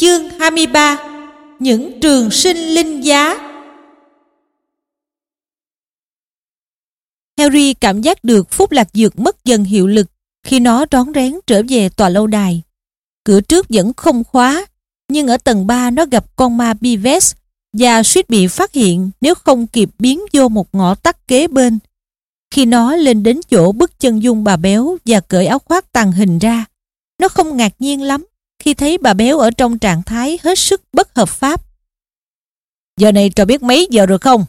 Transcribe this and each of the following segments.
Chương 23 Những trường sinh linh giá Harry cảm giác được phúc lạc dược mất dần hiệu lực khi nó rón rén trở về tòa lâu đài. Cửa trước vẫn không khóa, nhưng ở tầng 3 nó gặp con ma Bives và suýt bị phát hiện nếu không kịp biến vô một ngõ tắt kế bên. Khi nó lên đến chỗ bức chân dung bà béo và cởi áo khoác tàn hình ra, nó không ngạc nhiên lắm khi thấy bà béo ở trong trạng thái hết sức bất hợp pháp. Giờ này trò biết mấy giờ rồi không?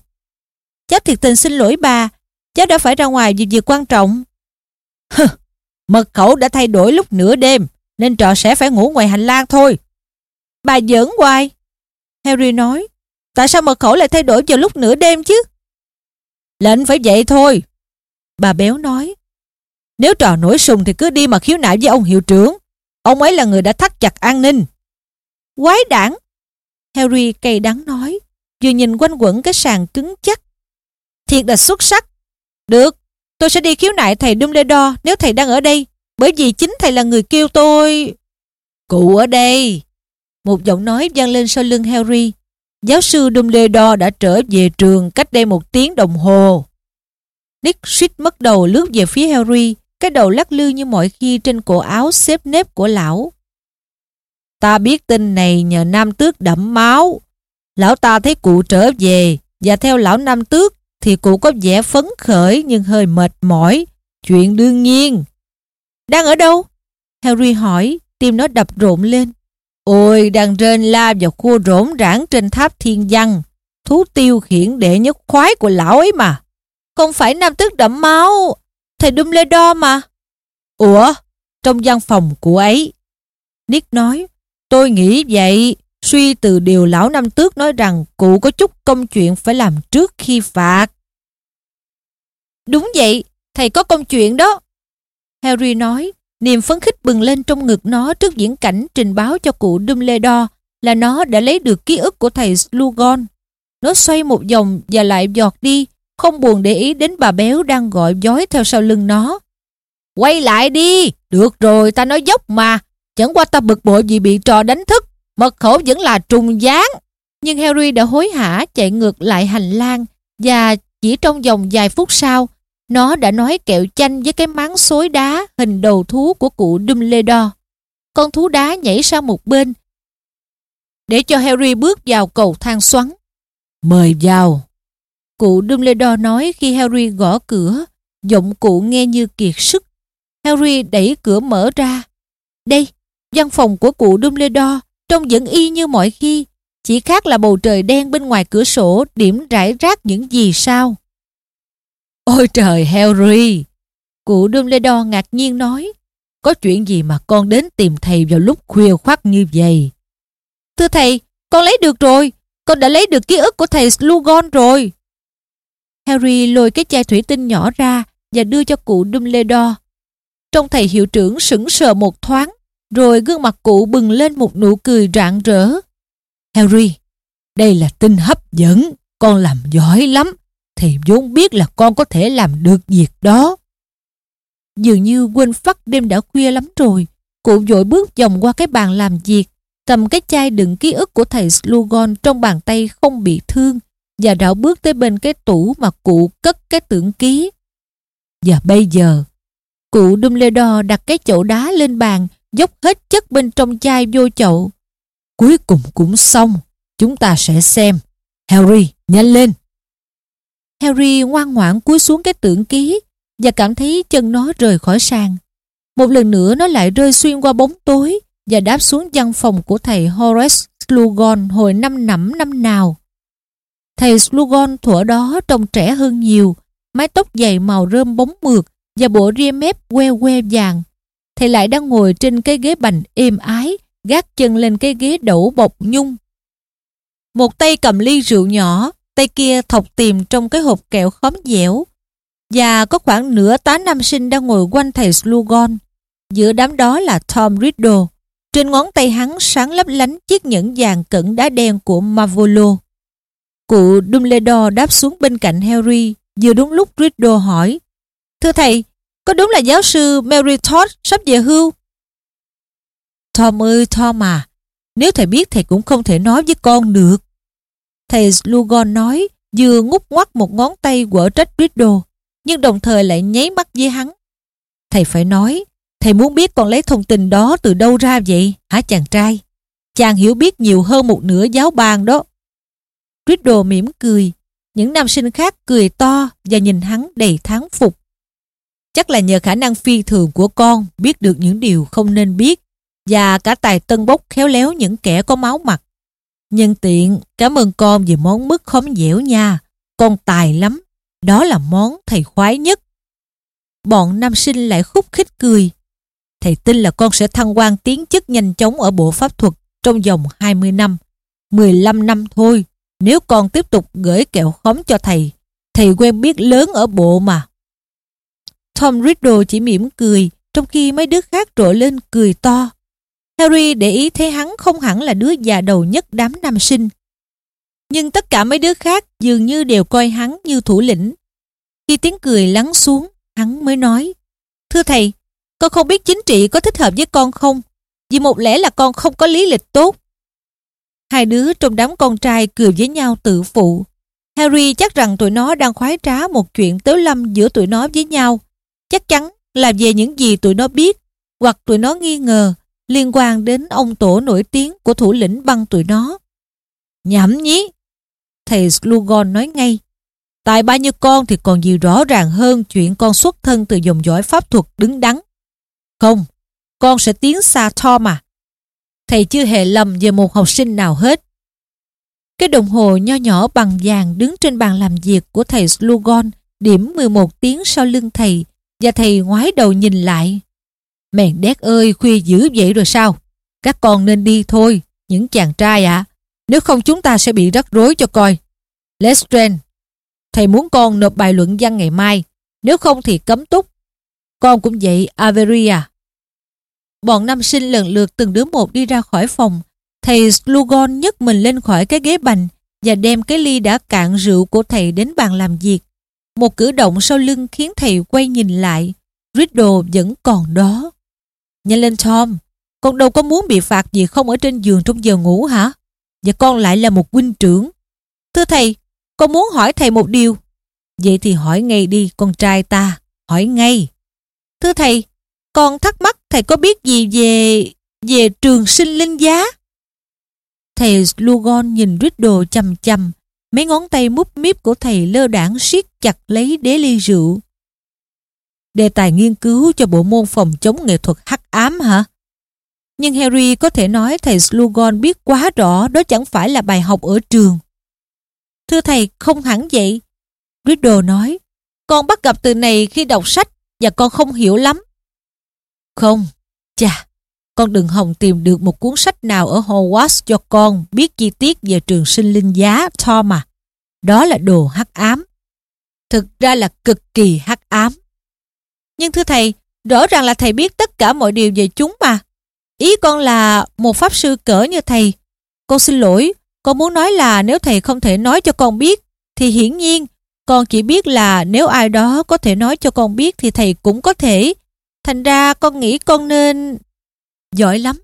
Cháu thiệt tình xin lỗi bà, cháu đã phải ra ngoài vì việc quan trọng. Hừ, mật khẩu đã thay đổi lúc nửa đêm, nên trò sẽ phải ngủ ngoài hành lang thôi. Bà giỡn hoài. Harry nói, tại sao mật khẩu lại thay đổi vào lúc nửa đêm chứ? Lệnh phải vậy thôi. Bà béo nói, nếu trò nổi sùng thì cứ đi mà khiếu nại với ông hiệu trưởng. Ông ấy là người đã thắt chặt an ninh. Quái đảng. Harry cay đắng nói, vừa nhìn quanh quẩn cái sàn cứng chắc. Thiệt là xuất sắc. Được, tôi sẽ đi khiếu nại thầy Dumbledore nếu thầy đang ở đây, bởi vì chính thầy là người kêu tôi... Cụ ở đây! Một giọng nói vang lên sau lưng Harry. Giáo sư Dumbledore đã trở về trường cách đây một tiếng đồng hồ. Nick suýt mất đầu lướt về phía Harry, cái đầu lắc lư như mọi khi trên cổ áo xếp nếp của lão. Ta biết tin này nhờ Nam Tước đẫm máu. Lão ta thấy cụ trở về và theo lão Nam Tước thì cụ có vẻ phấn khởi nhưng hơi mệt mỏi. Chuyện đương nhiên. Đang ở đâu? Harry hỏi, tim nó đập rộn lên. Ôi, đang rên la vào khu rỗn rãng trên tháp thiên văn. Thú tiêu khiển đệ nhất khoái của lão ấy mà. Không phải Nam Tước đẫm máu. Thầy Dumbledore mà. Ủa? Trong văn phòng của ấy. Nick nói. Tôi nghĩ vậy. Suy từ điều lão năm tước nói rằng cụ có chút công chuyện phải làm trước khi phạt. Đúng vậy, thầy có công chuyện đó. Harry nói, niềm phấn khích bừng lên trong ngực nó trước diễn cảnh trình báo cho cụ Dumbledore là nó đã lấy được ký ức của thầy Slughorn. Nó xoay một vòng và lại giọt đi, không buồn để ý đến bà béo đang gọi dối theo sau lưng nó. Quay lại đi! Được rồi, ta nói dốc mà. Chẳng qua ta bực bội vì bị trò đánh thức. Mật khẩu vẫn là trùng dáng. Nhưng Harry đã hối hả chạy ngược lại hành lang và chỉ trong vòng vài phút sau, nó đã nói kẹo chanh với cái máng xối đá hình đầu thú của cụ Dumbledore. Con thú đá nhảy sang một bên để cho Harry bước vào cầu thang xoắn. Mời vào. Cụ Dumbledore nói khi Harry gõ cửa, giọng cụ nghe như kiệt sức. Harry đẩy cửa mở ra. Đây, văn phòng của cụ Dumbledore trông vẫn y như mọi khi, chỉ khác là bầu trời đen bên ngoài cửa sổ điểm rải rác những gì sao. Ôi trời Harry! Cụ Dumbledore ngạc nhiên nói, có chuyện gì mà con đến tìm thầy vào lúc khuya khoắt như vậy? Thưa thầy, con lấy được rồi, con đã lấy được ký ức của thầy Slughorn rồi. Harry lôi cái chai thủy tinh nhỏ ra và đưa cho cụ Dumbledore. Trong thầy hiệu trưởng sững sờ một thoáng, rồi gương mặt cụ bừng lên một nụ cười rạng rỡ. Harry, đây là tin hấp dẫn, con làm giỏi lắm. Thầy vốn biết là con có thể làm được việc đó. Dường như quên phát đêm đã khuya lắm rồi, cụ vội bước vòng qua cái bàn làm việc, cầm cái chai đựng ký ức của thầy Slughorn trong bàn tay không bị thương và rảo bước tới bên cái tủ mà cụ cất cái tưởng ký. Và bây giờ, cụ Dumbledore đặt cái chậu đá lên bàn, dốc hết chất bên trong chai vô chậu. Cuối cùng cũng xong, chúng ta sẽ xem. Harry, nhanh lên! Harry ngoan ngoãn cúi xuống cái tưởng ký và cảm thấy chân nó rời khỏi sàn. Một lần nữa nó lại rơi xuyên qua bóng tối và đáp xuống văn phòng của thầy Horace Slughorn hồi năm nẫm năm nào. Thầy Slughorn thuở đó trông trẻ hơn nhiều, mái tóc dày màu rơm bóng mượt và bộ ria mép que que vàng. Thầy lại đang ngồi trên cái ghế bành êm ái, gác chân lên cái ghế đẩu bọc nhung. Một tay cầm ly rượu nhỏ, tay kia thọc tìm trong cái hộp kẹo khóm dẻo. Và có khoảng nửa tá nam sinh đang ngồi quanh thầy Slughorn. Giữa đám đó là Tom Riddle. Trên ngón tay hắn sáng lấp lánh chiếc nhẫn vàng cẩn đá đen của Mavolo. Cụ Dumbledore đáp xuống bên cạnh Harry vừa đúng lúc Riddle hỏi Thưa thầy, có đúng là giáo sư Mary Todd sắp về hưu? Tom ơi Tom à, Nếu thầy biết thầy cũng không thể nói với con được. Thầy Slughorn nói, vừa ngút ngoắt một ngón tay quở trách Riddle, nhưng đồng thời lại nháy mắt với hắn. Thầy phải nói, thầy muốn biết con lấy thông tin đó từ đâu ra vậy, hả chàng trai? Chàng hiểu biết nhiều hơn một nửa giáo bàn đó. Riddle mỉm cười, những nam sinh khác cười to và nhìn hắn đầy thán phục. Chắc là nhờ khả năng phi thường của con biết được những điều không nên biết và cả tài tân bốc khéo léo những kẻ có máu mặt. Nhân tiện, cảm ơn con về món mứt khóm dẻo nha. Con tài lắm. Đó là món thầy khoái nhất. Bọn nam sinh lại khúc khích cười. Thầy tin là con sẽ thăng quan tiến chức nhanh chóng ở bộ pháp thuật trong vòng 20 năm. 15 năm thôi. Nếu con tiếp tục gửi kẹo khóm cho thầy, thầy quen biết lớn ở bộ mà. Tom Riddle chỉ mỉm cười, trong khi mấy đứa khác trội lên cười to. Harry để ý thấy hắn không hẳn là đứa già đầu nhất đám nam sinh. Nhưng tất cả mấy đứa khác dường như đều coi hắn như thủ lĩnh. Khi tiếng cười lắng xuống, hắn mới nói Thưa thầy, con không biết chính trị có thích hợp với con không? Vì một lẽ là con không có lý lịch tốt. Hai đứa trong đám con trai cười với nhau tự phụ. Harry chắc rằng tụi nó đang khoái trá một chuyện tếu lâm giữa tụi nó với nhau. Chắc chắn là về những gì tụi nó biết hoặc tụi nó nghi ngờ liên quan đến ông tổ nổi tiếng của thủ lĩnh băng tụi nó. Nhảm nhí! Thầy Slughorn nói ngay. Tại bao nhiêu con thì còn gì rõ ràng hơn chuyện con xuất thân từ dòng dõi pháp thuật đứng đắn. Không, con sẽ tiến xa Tom à. Thầy chưa hề lầm về một học sinh nào hết. Cái đồng hồ nho nhỏ bằng vàng đứng trên bàn làm việc của thầy Slughorn điểm 11 tiếng sau lưng thầy và thầy ngoái đầu nhìn lại. Mèn đét ơi, khuya dữ vậy rồi sao? Các con nên đi thôi, những chàng trai ạ. Nếu không chúng ta sẽ bị rắc rối cho coi. Lestrange, thầy muốn con nộp bài luận văn ngày mai, nếu không thì cấm túc. Con cũng vậy, Averia. À. Bọn nam sinh lần lượt từng đứa một đi ra khỏi phòng. Thầy Slugon nhấc mình lên khỏi cái ghế bành và đem cái ly đã cạn rượu của thầy đến bàn làm việc. Một cử động sau lưng khiến thầy quay nhìn lại. Riddle vẫn còn đó. Nhanh lên Tom, con đâu có muốn bị phạt gì không ở trên giường trong giờ ngủ hả? Và con lại là một huynh trưởng. Thưa thầy, con muốn hỏi thầy một điều. Vậy thì hỏi ngay đi con trai ta, hỏi ngay. Thưa thầy, con thắc mắc thầy có biết gì về... về trường sinh linh giá? Thầy Slugon nhìn Riddle chầm chầm, mấy ngón tay múp míp của thầy lơ đảng siết chặt lấy đế ly rượu. Đề tài nghiên cứu cho bộ môn phòng chống nghệ thuật hắc ám hả? Nhưng Harry có thể nói thầy Slugon biết quá rõ đó chẳng phải là bài học ở trường. Thưa thầy, không hẳn vậy. Riddle nói, con bắt gặp từ này khi đọc sách và con không hiểu lắm. Không, chà, con đừng hòng tìm được một cuốn sách nào ở Hogwarts cho con biết chi tiết về trường sinh linh giá Tom à. Đó là đồ hắc ám. Thực ra là cực kỳ hắc ám. Nhưng thưa thầy, rõ ràng là thầy biết tất cả mọi điều về chúng mà. Ý con là một pháp sư cỡ như thầy. Con xin lỗi, con muốn nói là nếu thầy không thể nói cho con biết, thì hiển nhiên con chỉ biết là nếu ai đó có thể nói cho con biết thì thầy cũng có thể. Thành ra con nghĩ con nên... Giỏi lắm.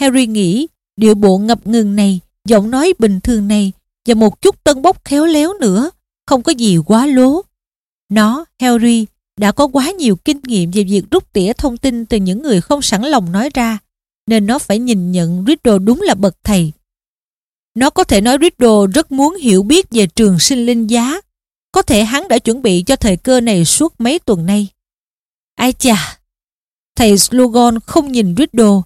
Harry nghĩ điệu bộ ngập ngừng này, giọng nói bình thường này và một chút tân bốc khéo léo nữa, không có gì quá lố. Nó, Harry, đã có quá nhiều kinh nghiệm về việc rút tỉa thông tin từ những người không sẵn lòng nói ra, nên nó phải nhìn nhận Riddle đúng là bậc thầy. Nó có thể nói Riddle rất muốn hiểu biết về trường sinh linh giá. Có thể hắn đã chuẩn bị cho thời cơ này suốt mấy tuần nay. Ai chà! Thầy Slughorn không nhìn Riddle,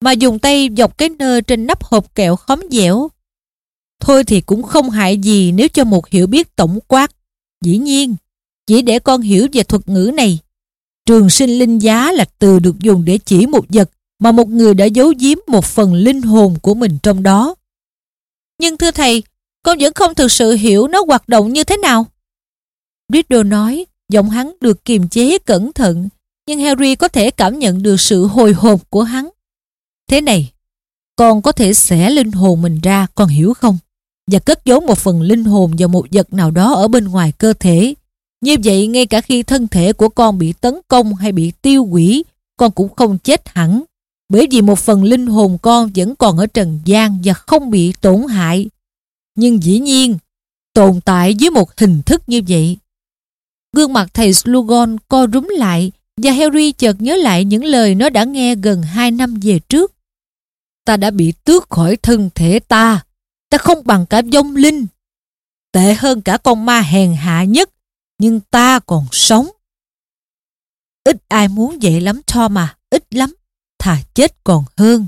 mà dùng tay dọc cái nơ trên nắp hộp kẹo khóm dẻo. Thôi thì cũng không hại gì nếu cho một hiểu biết tổng quát. Dĩ nhiên, chỉ để con hiểu về thuật ngữ này. Trường sinh linh giá là từ được dùng để chỉ một vật mà một người đã giấu giếm một phần linh hồn của mình trong đó. Nhưng thưa thầy, con vẫn không thực sự hiểu nó hoạt động như thế nào. Riddle nói, giọng hắn được kiềm chế cẩn thận, nhưng Harry có thể cảm nhận được sự hồi hộp của hắn. Thế này, con có thể xẻ linh hồn mình ra, con hiểu không? Và cất giấu một phần linh hồn vào một vật nào đó ở bên ngoài cơ thể. Như vậy ngay cả khi thân thể của con bị tấn công hay bị tiêu hủy, con cũng không chết hẳn. bởi vì một phần linh hồn con vẫn còn ở trần gian và không bị tổn hại. Nhưng dĩ nhiên, tồn tại dưới một hình thức như vậy. Gương mặt thầy Slugon co rúm lại và Harry chợt nhớ lại những lời nó đã nghe gần hai năm về trước. Ta đã bị tước khỏi thân thể ta. Ta không bằng cả vong linh. Tệ hơn cả con ma hèn hạ nhất. Nhưng ta còn sống. Ít ai muốn vậy lắm Tom à. Ít lắm. Thà chết còn hơn.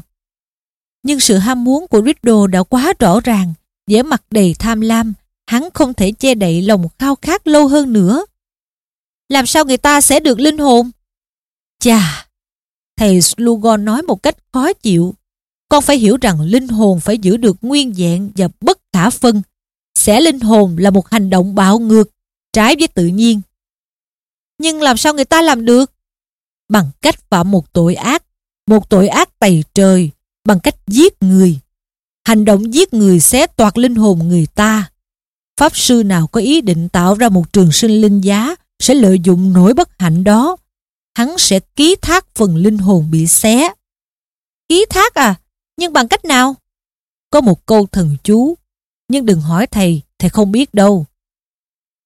Nhưng sự ham muốn của Riddle đã quá rõ ràng. vẻ mặt đầy tham lam. Hắn không thể che đậy lòng khao khát lâu hơn nữa. Làm sao người ta sẽ được linh hồn? Chà, thầy Slugon nói một cách khó chịu. Con phải hiểu rằng linh hồn phải giữ được nguyên vẹn và bất khả phân. Sẽ linh hồn là một hành động bạo ngược, trái với tự nhiên. Nhưng làm sao người ta làm được? Bằng cách phạm một tội ác, một tội ác tày trời, bằng cách giết người. Hành động giết người xé toạc linh hồn người ta. Pháp sư nào có ý định tạo ra một trường sinh linh giá sẽ lợi dụng nỗi bất hạnh đó hắn sẽ ký thác phần linh hồn bị xé. Ký thác à? Nhưng bằng cách nào? Có một câu thần chú, nhưng đừng hỏi thầy, thầy không biết đâu.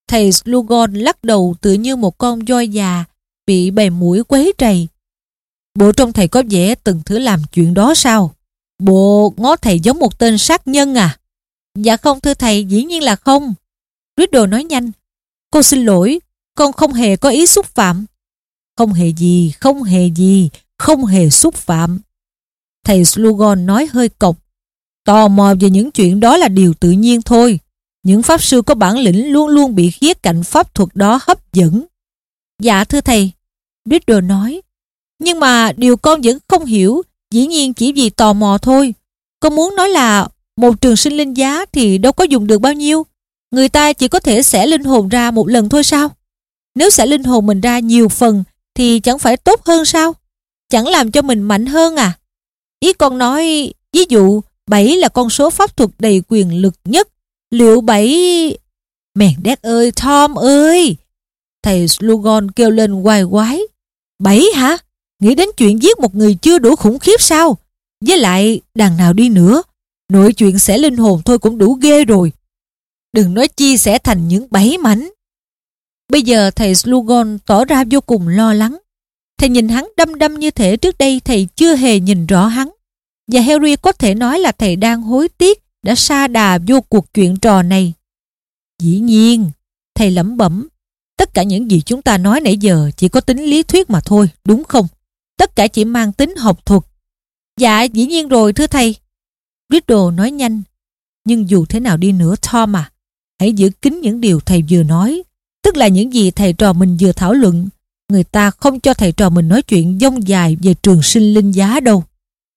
Thầy Slugon lắc đầu tựa như một con voi già bị bầy mũi quấy trầy. Bộ trong thầy có vẻ từng thử làm chuyện đó sao? Bộ ngó thầy giống một tên sát nhân à? Dạ không thưa thầy, dĩ nhiên là không. Riddle nói nhanh. Cô xin lỗi, con không hề có ý xúc phạm. Không hề gì, không hề gì, không hề xúc phạm. Thầy Slugon nói hơi cộc. Tò mò về những chuyện đó là điều tự nhiên thôi. Những pháp sư có bản lĩnh luôn luôn bị khía cạnh pháp thuật đó hấp dẫn. Dạ thưa thầy, Riddle nói. Nhưng mà điều con vẫn không hiểu, dĩ nhiên chỉ vì tò mò thôi. Con muốn nói là một trường sinh linh giá thì đâu có dùng được bao nhiêu. Người ta chỉ có thể xẻ linh hồn ra một lần thôi sao? Nếu xẻ linh hồn mình ra nhiều phần thì chẳng phải tốt hơn sao? Chẳng làm cho mình mạnh hơn à? Ý con nói, ví dụ 7 là con số pháp thuật đầy quyền lực nhất. Liệu 7... Mèn đét ơi, Tom ơi! Thầy Slugon kêu lên hoài quái. 7 hả? Nghĩ đến chuyện giết một người chưa đủ khủng khiếp sao? Với lại, đằng nào đi nữa, nội chuyện sẽ linh hồn thôi cũng đủ ghê rồi. Đừng nói chi sẽ thành những bảy mảnh. Bây giờ thầy Slugon tỏ ra vô cùng lo lắng. Thầy nhìn hắn đâm đâm như thể trước đây thầy chưa hề nhìn rõ hắn. Và Harry có thể nói là thầy đang hối tiếc đã sa đà vô cuộc chuyện trò này. Dĩ nhiên, thầy lẩm bẩm, tất cả những gì chúng ta nói nãy giờ chỉ có tính lý thuyết mà thôi, đúng không? Tất cả chỉ mang tính học thuật. Dạ, dĩ nhiên rồi thưa thầy. Riddle nói nhanh, nhưng dù thế nào đi nữa Tom à, hãy giữ kín những điều thầy vừa nói Tức là những gì thầy trò mình vừa thảo luận, người ta không cho thầy trò mình nói chuyện dông dài về trường sinh linh giá đâu.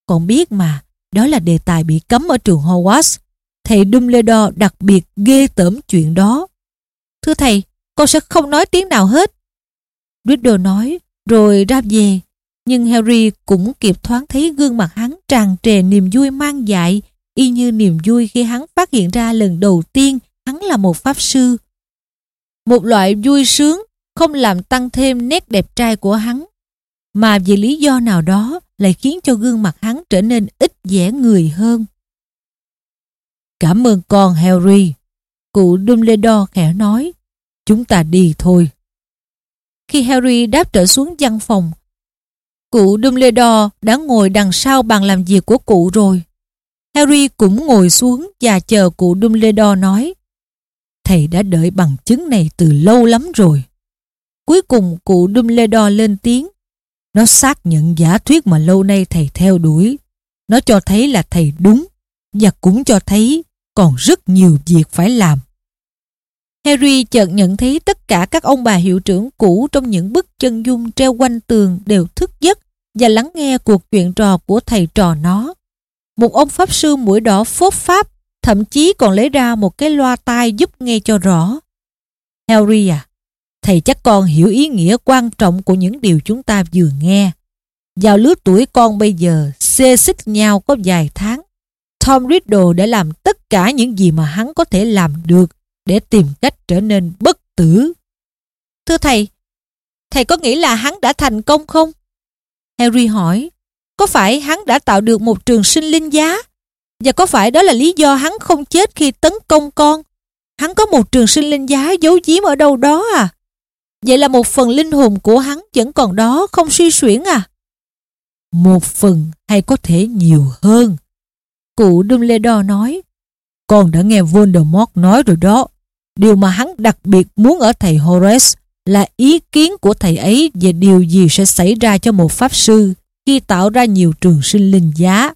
Còn biết mà, đó là đề tài bị cấm ở trường Hogwarts. Thầy Dumbledore đặc biệt ghê tởm chuyện đó. Thưa thầy, con sẽ không nói tiếng nào hết. Riddle nói, rồi ra về. Nhưng Harry cũng kịp thoáng thấy gương mặt hắn tràn trề niềm vui mang dại, y như niềm vui khi hắn phát hiện ra lần đầu tiên hắn là một pháp sư. Một loại vui sướng không làm tăng thêm nét đẹp trai của hắn, mà vì lý do nào đó lại khiến cho gương mặt hắn trở nên ít vẻ người hơn. Cảm ơn con Harry, cụ Dumbledore khẽ nói, chúng ta đi thôi. Khi Harry đáp trở xuống văn phòng, cụ Dumbledore đã ngồi đằng sau bàn làm việc của cụ rồi. Harry cũng ngồi xuống và chờ cụ Dumbledore nói Thầy đã đợi bằng chứng này từ lâu lắm rồi. Cuối cùng cụ Dumbledore lên tiếng. Nó xác nhận giả thuyết mà lâu nay thầy theo đuổi. Nó cho thấy là thầy đúng và cũng cho thấy còn rất nhiều việc phải làm. Harry chợt nhận thấy tất cả các ông bà hiệu trưởng cũ trong những bức chân dung treo quanh tường đều thức giấc và lắng nghe cuộc chuyện trò của thầy trò nó. Một ông pháp sư mũi đỏ phốt pháp thậm chí còn lấy ra một cái loa tai giúp nghe cho rõ. Harry à, thầy chắc con hiểu ý nghĩa quan trọng của những điều chúng ta vừa nghe. Vào lứa tuổi con bây giờ, xê xích nhau có vài tháng. Tom Riddle đã làm tất cả những gì mà hắn có thể làm được để tìm cách trở nên bất tử. Thưa thầy, thầy có nghĩ là hắn đã thành công không? Harry hỏi. Có phải hắn đã tạo được một trường sinh linh giá? Và có phải đó là lý do hắn không chết khi tấn công con? Hắn có một trường sinh linh giá giấu giếm ở đâu đó à? Vậy là một phần linh hồn của hắn vẫn còn đó không suy xuyển à? Một phần hay có thể nhiều hơn. Cụ Dumbledore nói, con đã nghe Voldemort nói rồi đó. Điều mà hắn đặc biệt muốn ở thầy Horace là ý kiến của thầy ấy về điều gì sẽ xảy ra cho một pháp sư khi tạo ra nhiều trường sinh linh giá.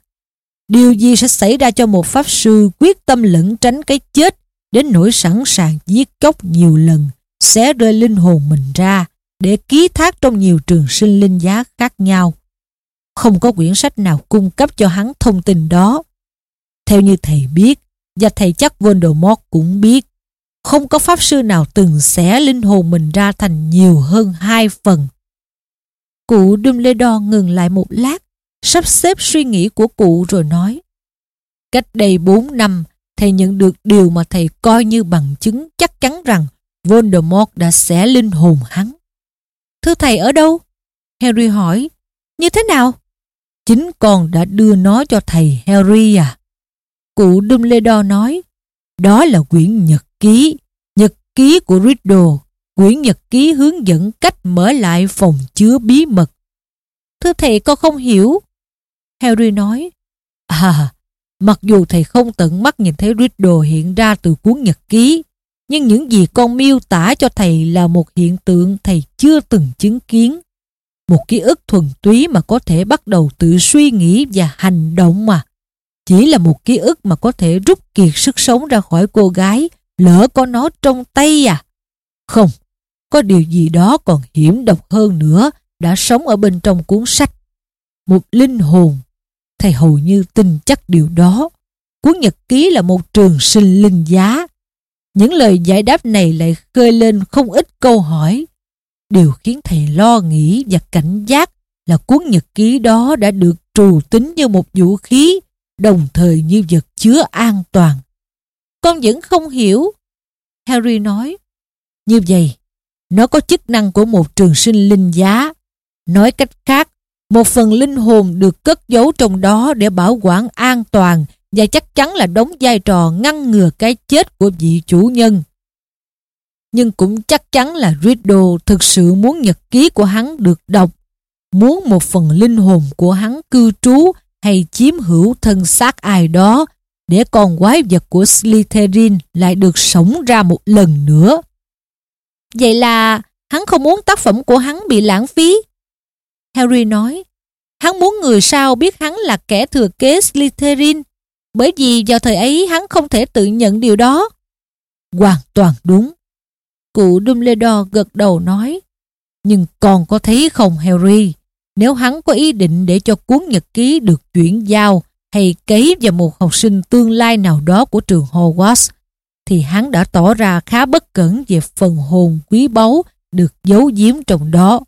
Điều gì sẽ xảy ra cho một pháp sư quyết tâm lẩn tránh cái chết đến nỗi sẵn sàng giết chóc nhiều lần, xé rơi linh hồn mình ra để ký thác trong nhiều trường sinh linh giá khác nhau. Không có quyển sách nào cung cấp cho hắn thông tin đó. Theo như thầy biết, và thầy chắc Voldemort cũng biết, không có pháp sư nào từng xé linh hồn mình ra thành nhiều hơn hai phần. Cụ Dumbledore ngừng lại một lát, sắp xếp suy nghĩ của cụ rồi nói. Cách đây 4 năm, thầy nhận được điều mà thầy coi như bằng chứng chắc chắn rằng Voldemort đã xẻ linh hồn hắn. Thưa thầy ở đâu? Harry hỏi. Như thế nào? Chính con đã đưa nó cho thầy Harry à. Cụ Dumbledore nói, đó là quyển nhật ký, nhật ký của Riddle, quyển nhật ký hướng dẫn cách mở lại phòng chứa bí mật. Thưa thầy con không hiểu. Harry nói, À, mặc dù thầy không tận mắt nhìn thấy Riddle hiện ra từ cuốn nhật ký, nhưng những gì con miêu tả cho thầy là một hiện tượng thầy chưa từng chứng kiến. Một ký ức thuần túy mà có thể bắt đầu tự suy nghĩ và hành động mà. Chỉ là một ký ức mà có thể rút kiệt sức sống ra khỏi cô gái, lỡ có nó trong tay à. Không, có điều gì đó còn hiểm độc hơn nữa đã sống ở bên trong cuốn sách. Một linh hồn. Thầy hầu như tin chắc điều đó. Cuốn nhật ký là một trường sinh linh giá. Những lời giải đáp này lại khơi lên không ít câu hỏi. Điều khiến thầy lo nghĩ và cảnh giác là cuốn nhật ký đó đã được trù tính như một vũ khí, đồng thời như vật chứa an toàn. Con vẫn không hiểu. Harry nói. Như vậy, nó có chức năng của một trường sinh linh giá. Nói cách khác, một phần linh hồn được cất giấu trong đó để bảo quản an toàn và chắc chắn là đóng vai trò ngăn ngừa cái chết của vị chủ nhân. Nhưng cũng chắc chắn là Riddle thực sự muốn nhật ký của hắn được đọc, muốn một phần linh hồn của hắn cư trú hay chiếm hữu thân xác ai đó để con quái vật của Slytherin lại được sống ra một lần nữa. Vậy là hắn không muốn tác phẩm của hắn bị lãng phí. Harry nói, hắn muốn người sau biết hắn là kẻ thừa kế Slytherin, bởi vì vào thời ấy hắn không thể tự nhận điều đó. Hoàn toàn đúng. Cụ Dumbledore gật đầu nói, nhưng còn có thấy không Harry, nếu hắn có ý định để cho cuốn nhật ký được chuyển giao hay cấy vào một học sinh tương lai nào đó của trường Hogwarts, thì hắn đã tỏ ra khá bất cẩn về phần hồn quý báu được giấu giếm trong đó.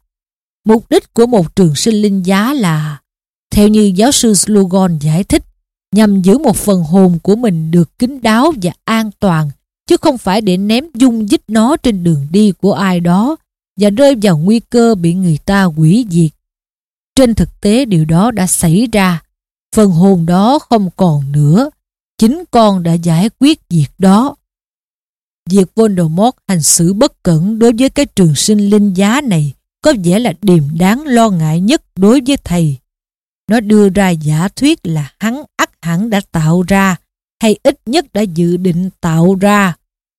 Mục đích của một trường sinh linh giá là, theo như giáo sư Slughorn giải thích, nhằm giữ một phần hồn của mình được kín đáo và an toàn, chứ không phải để ném dung dích nó trên đường đi của ai đó và rơi vào nguy cơ bị người ta quỷ diệt. Trên thực tế điều đó đã xảy ra, phần hồn đó không còn nữa, chính con đã giải quyết việc đó. Việc Voldemort hành xử bất cẩn đối với cái trường sinh linh giá này có vẻ là điềm đáng lo ngại nhất đối với thầy. Nó đưa ra giả thuyết là hắn ắt hẳn đã tạo ra hay ít nhất đã dự định tạo ra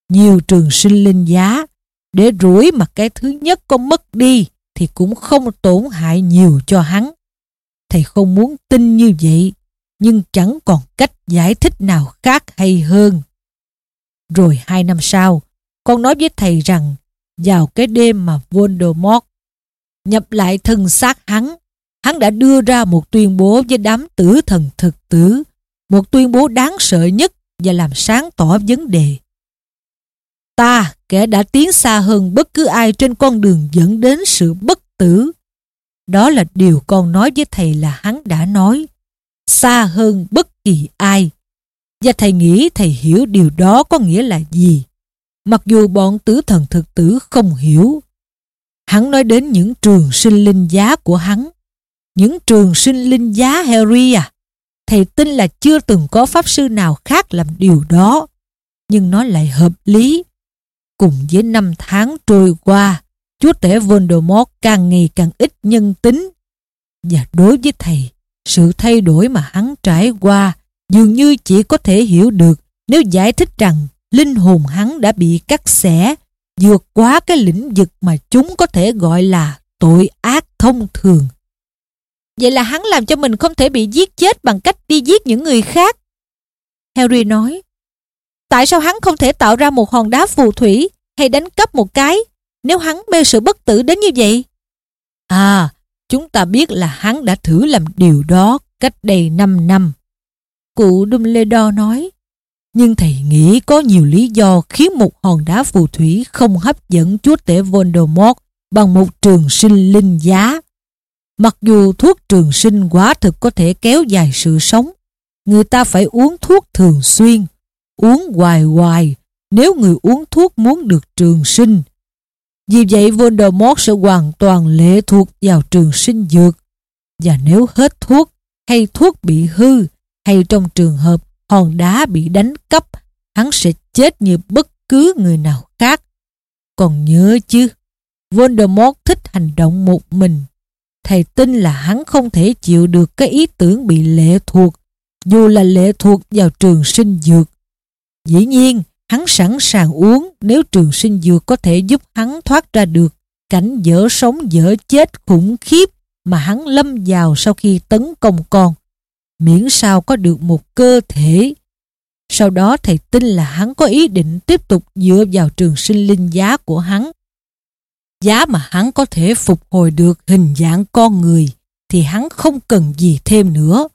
nhiều trường sinh linh giá để rủi mà cái thứ nhất có mất đi thì cũng không tổn hại nhiều cho hắn. Thầy không muốn tin như vậy nhưng chẳng còn cách giải thích nào khác hay hơn. Rồi hai năm sau, con nói với thầy rằng vào cái đêm mà Voldemort nhập lại thân xác hắn, hắn đã đưa ra một tuyên bố với đám tử thần thực tử, một tuyên bố đáng sợ nhất và làm sáng tỏ vấn đề. Ta, kẻ đã tiến xa hơn bất cứ ai trên con đường dẫn đến sự bất tử. Đó là điều con nói với thầy là hắn đã nói. Xa hơn bất kỳ ai. Và thầy nghĩ thầy hiểu điều đó có nghĩa là gì. Mặc dù bọn tử thần thực tử không hiểu. Hắn nói đến những trường sinh linh giá của hắn. những trường sinh linh giá Harry à. Thầy tin là chưa từng có pháp sư nào khác làm điều đó. Nhưng nó lại hợp lý. Cùng với năm tháng trôi qua, chúa tể Voldemort càng ngày càng ít nhân tính. Và đối với thầy, sự thay đổi mà hắn trải qua dường như chỉ có thể hiểu được nếu giải thích rằng linh hồn hắn đã bị cắt xẻ vượt quá cái lĩnh vực mà chúng có thể gọi là tội ác thông thường. Vậy là hắn làm cho mình không thể bị giết chết bằng cách đi giết những người khác. Harry nói, tại sao hắn không thể tạo ra một hòn đá phù thủy hay đánh cắp một cái nếu hắn mê sự bất tử đến như vậy? À, chúng ta biết là hắn đã thử làm điều đó cách đây 5 năm. Cụ Dumbledore nói, nhưng thầy nghĩ có nhiều lý do khiến một hòn đá phù thủy không hấp dẫn chúa tể Voldemort bằng một trường sinh linh giá. Mặc dù thuốc trường sinh quá thực có thể kéo dài sự sống, người ta phải uống thuốc thường xuyên, uống hoài hoài nếu người uống thuốc muốn được trường sinh. Vì vậy Voldemort sẽ hoàn toàn lệ thuộc vào trường sinh dược. Và nếu hết thuốc hay thuốc bị hư hay trong trường hợp hòn đá bị đánh cắp, hắn sẽ chết như bất cứ người nào khác. Còn nhớ chứ, Voldemort thích hành động một mình. Thầy tin là hắn không thể chịu được cái ý tưởng bị lệ thuộc, dù là lệ thuộc vào trường sinh dược. Dĩ nhiên, hắn sẵn sàng uống nếu trường sinh dược có thể giúp hắn thoát ra được cảnh dở sống dở chết khủng khiếp mà hắn lâm vào sau khi tấn công con miễn sao có được một cơ thể. Sau đó thầy tin là hắn có ý định tiếp tục dựa vào trường sinh linh giá của hắn. Giá mà hắn có thể phục hồi được hình dạng con người thì hắn không cần gì thêm nữa.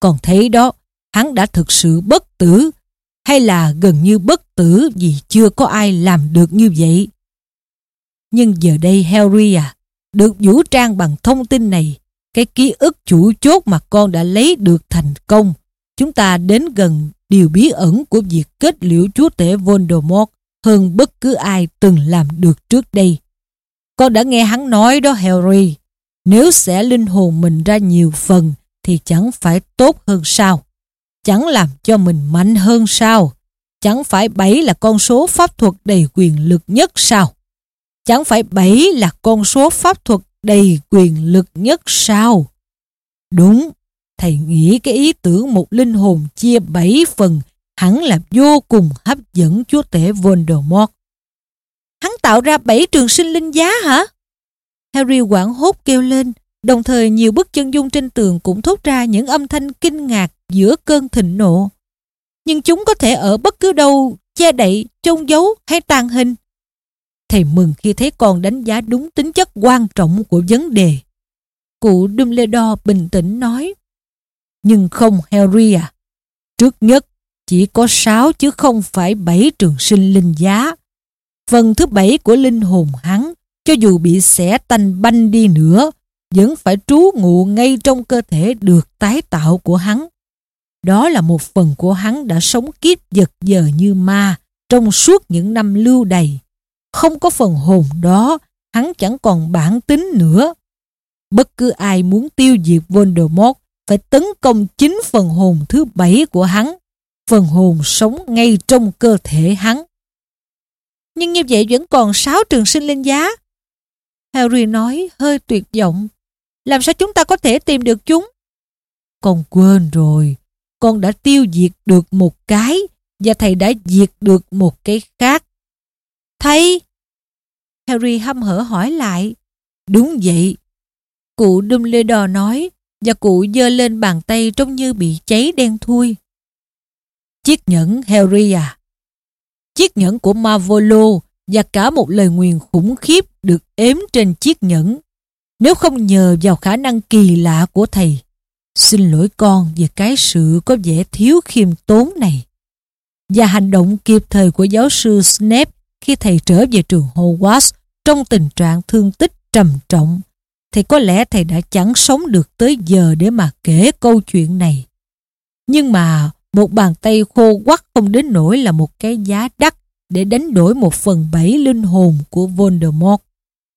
Còn thấy đó, hắn đã thực sự bất tử hay là gần như bất tử vì chưa có ai làm được như vậy. Nhưng giờ đây Harry à, được vũ trang bằng thông tin này cái ký ức chủ chốt mà con đã lấy được thành công. Chúng ta đến gần điều bí ẩn của việc kết liễu chúa tể Voldemort hơn bất cứ ai từng làm được trước đây. Con đã nghe hắn nói đó Harry, nếu sẽ linh hồn mình ra nhiều phần thì chẳng phải tốt hơn sao? Chẳng làm cho mình mạnh hơn sao? Chẳng phải bảy là con số pháp thuật đầy quyền lực nhất sao? Chẳng phải bảy là con số pháp thuật đầy quyền lực nhất sao? Đúng, thầy nghĩ cái ý tưởng một linh hồn chia bảy phần hẳn là vô cùng hấp dẫn chúa tể Voldemort. Hắn tạo ra bảy trường sinh linh giá hả? Harry quảng hốt kêu lên, đồng thời nhiều bức chân dung trên tường cũng thốt ra những âm thanh kinh ngạc giữa cơn thịnh nộ. Nhưng chúng có thể ở bất cứ đâu, che đậy, trôn giấu hay tàn hình. Thầy mừng khi thấy con đánh giá đúng tính chất quan trọng của vấn đề. Cụ Dumbledore bình tĩnh nói. Nhưng không Harry à. Trước nhất, chỉ có sáu chứ không phải bảy trường sinh linh giá. Phần thứ bảy của linh hồn hắn, cho dù bị xẻ tanh banh đi nữa, vẫn phải trú ngụ ngay trong cơ thể được tái tạo của hắn. Đó là một phần của hắn đã sống kiếp giật giờ như ma trong suốt những năm lưu đầy. Không có phần hồn đó, hắn chẳng còn bản tính nữa. Bất cứ ai muốn tiêu diệt Voldemort phải tấn công chính phần hồn thứ bảy của hắn. Phần hồn sống ngay trong cơ thể hắn. Nhưng như vậy vẫn còn sáu trường sinh linh giá. Harry nói hơi tuyệt vọng. Làm sao chúng ta có thể tìm được chúng? Con quên rồi. Con đã tiêu diệt được một cái và thầy đã diệt được một cái khác. Thầy, Harry hăm hở hỏi lại. Đúng vậy. Cụ Dumbledore nói và cụ giơ lên bàn tay trông như bị cháy đen thui. Chiếc nhẫn Harry à. Chiếc nhẫn của Marvolo và cả một lời nguyền khủng khiếp được ếm trên chiếc nhẫn. Nếu không nhờ vào khả năng kỳ lạ của thầy, xin lỗi con về cái sự có vẻ thiếu khiêm tốn này. Và hành động kịp thời của giáo sư Snape khi thầy trở về trường Hogwarts trong tình trạng thương tích trầm trọng, thì có lẽ thầy đã chẳng sống được tới giờ để mà kể câu chuyện này. Nhưng mà một bàn tay khô quắc không đến nỗi là một cái giá đắt để đánh đổi một phần bảy linh hồn của Voldemort.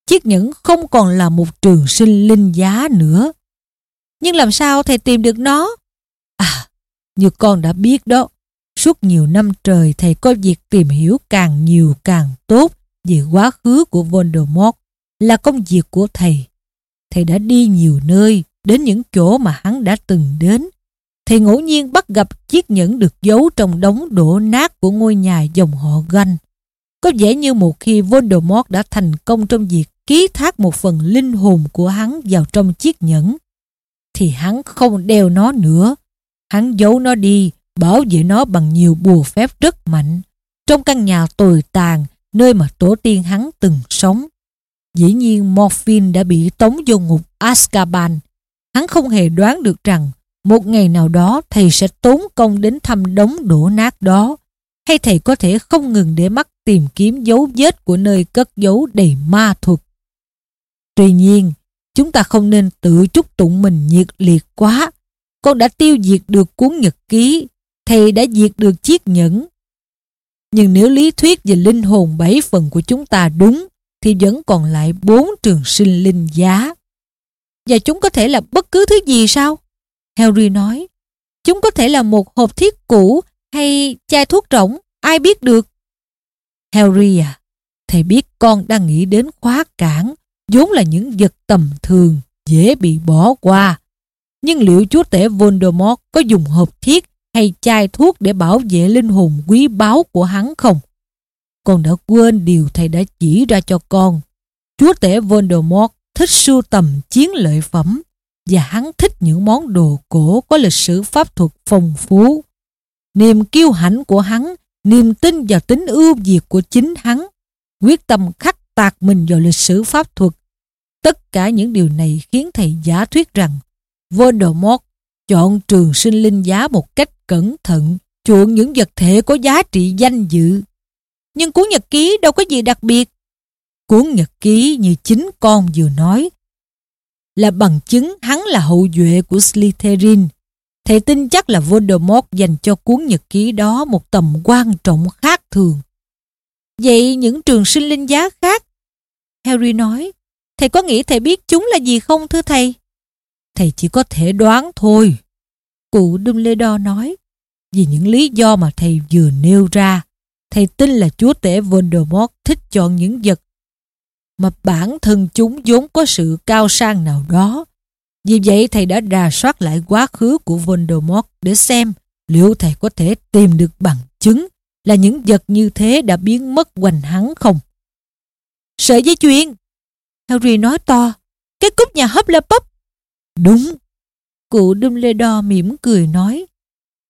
Chiếc nhẫn không còn là một trường sinh linh giá nữa. Nhưng làm sao thầy tìm được nó? À, như con đã biết đó, suốt nhiều năm trời thầy có việc tìm hiểu càng nhiều càng tốt về quá khứ của Voldemort là công việc của thầy. Thầy đã đi nhiều nơi, đến những chỗ mà hắn đã từng đến. Thầy ngẫu nhiên bắt gặp chiếc nhẫn được giấu trong đống đổ nát của ngôi nhà dòng họ Ganh. Có vẻ như một khi Voldemort đã thành công trong việc ký thác một phần linh hồn của hắn vào trong chiếc nhẫn, thì hắn không đeo nó nữa. Hắn giấu nó đi, bảo vệ nó bằng nhiều bùa phép rất mạnh, trong căn nhà tồi tàn nơi mà tổ tiên hắn từng sống. Dĩ nhiên Morphin đã bị tống vô ngục Azkaban. Hắn không hề đoán được rằng một ngày nào đó thầy sẽ tốn công đến thăm đống đổ nát đó hay thầy có thể không ngừng để mắt tìm kiếm dấu vết của nơi cất giấu đầy ma thuật. Tuy nhiên, chúng ta không nên tự chúc tụng mình nhiệt liệt quá. Con đã tiêu diệt được cuốn nhật ký, thầy đã diệt được chiếc nhẫn. Nhưng nếu lý thuyết về linh hồn bảy phần của chúng ta đúng, thì vẫn còn lại bốn trường sinh linh giá. Và chúng có thể là bất cứ thứ gì sao? Harry nói. Chúng có thể là một hộp thiết cũ hay chai thuốc rỗng, ai biết được. Harry à, thầy biết con đang nghĩ đến khóa cản, vốn là những vật tầm thường, dễ bị bỏ qua. Nhưng liệu chúa tể Voldemort có dùng hộp thiết hay chai thuốc để bảo vệ linh hồn quý báu của hắn không? Con đã quên điều thầy đã chỉ ra cho con. Chúa tể Voldemort thích sưu tầm chiến lợi phẩm và hắn thích những món đồ cổ có lịch sử pháp thuật phong phú. Niềm kiêu hãnh của hắn, niềm tin vào tính ưu việt của chính hắn, quyết tâm khắc tạc mình vào lịch sử pháp thuật. Tất cả những điều này khiến thầy giả thuyết rằng Voldemort chọn trường sinh linh giá một cách cẩn thận, chuộng những vật thể có giá trị danh dự. Nhưng cuốn nhật ký đâu có gì đặc biệt. Cuốn nhật ký như chính con vừa nói là bằng chứng hắn là hậu duệ của Slytherin. Thầy tin chắc là Voldemort dành cho cuốn nhật ký đó một tầm quan trọng khác thường. Vậy những trường sinh linh giá khác? Harry nói, thầy có nghĩ thầy biết chúng là gì không thưa thầy? Thầy chỉ có thể đoán thôi. Cụ Dumbledore nói, vì những lý do mà thầy vừa nêu ra, thầy tin là chúa tể Voldemort thích chọn những vật mà bản thân chúng vốn có sự cao sang nào đó. Vì vậy thầy đã rà soát lại quá khứ của Voldemort để xem liệu thầy có thể tìm được bằng chứng là những vật như thế đã biến mất quanh hắn không. Sợi dây chuyền! Harry nói to. Cái cúp nhà hấp lơ bắp. Đúng. Cụ Dumbledore mỉm cười nói.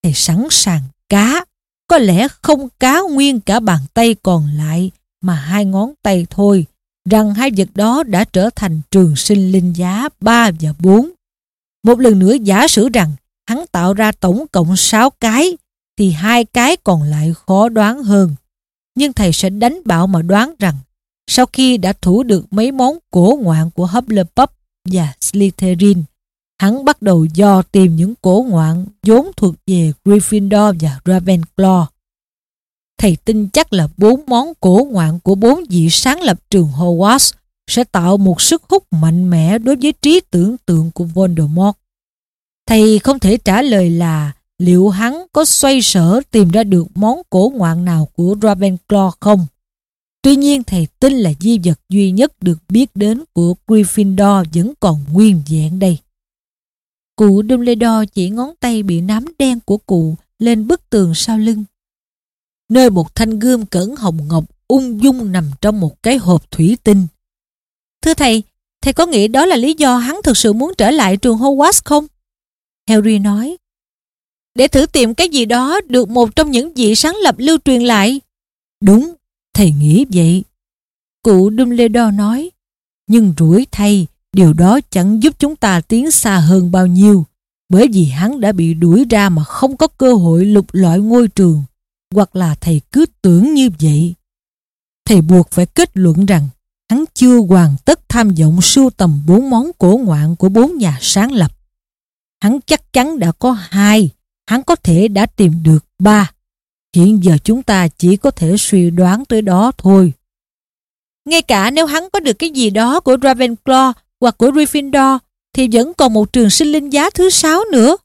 Thầy sẵn sàng cá. Có lẽ không cá nguyên cả bàn tay còn lại mà hai ngón tay thôi rằng hai vật đó đã trở thành trường sinh linh giá 3 và 4. Một lần nữa giả sử rằng hắn tạo ra tổng cộng 6 cái thì hai cái còn lại khó đoán hơn. Nhưng thầy sẽ đánh bạo mà đoán rằng sau khi đã thủ được mấy món cổ ngoạn của Hufflepuff và Slytherin, hắn bắt đầu do tìm những cổ ngoạn vốn thuộc về Gryffindor và Ravenclaw. Thầy tin chắc là bốn món cổ ngoạn của bốn vị sáng lập trường Hogwarts sẽ tạo một sức hút mạnh mẽ đối với trí tưởng tượng của Voldemort. Thầy không thể trả lời là liệu hắn có xoay sở tìm ra được món cổ ngoạn nào của Ravenclaw không. Tuy nhiên, thầy tin là di vật duy nhất được biết đến của Gryffindor vẫn còn nguyên vẹn đây. Cụ Dumbledore chỉ ngón tay bị nám đen của cụ lên bức tường sau lưng nơi một thanh gươm cẩn hồng ngọc ung dung nằm trong một cái hộp thủy tinh. Thưa thầy, thầy có nghĩ đó là lý do hắn thực sự muốn trở lại trường Hogwarts không? Harry nói. Để thử tìm cái gì đó được một trong những vị sáng lập lưu truyền lại. Đúng, thầy nghĩ vậy. Cụ Dumbledore nói. Nhưng rủi thay, điều đó chẳng giúp chúng ta tiến xa hơn bao nhiêu. Bởi vì hắn đã bị đuổi ra mà không có cơ hội lục lọi ngôi trường hoặc là thầy cứ tưởng như vậy. Thầy buộc phải kết luận rằng hắn chưa hoàn tất tham vọng sưu tầm bốn món cổ ngoạn của bốn nhà sáng lập. Hắn chắc chắn đã có hai, hắn có thể đã tìm được ba. Hiện giờ chúng ta chỉ có thể suy đoán tới đó thôi. Ngay cả nếu hắn có được cái gì đó của Ravenclaw hoặc của Gryffindor, thì vẫn còn một trường sinh linh giá thứ sáu nữa.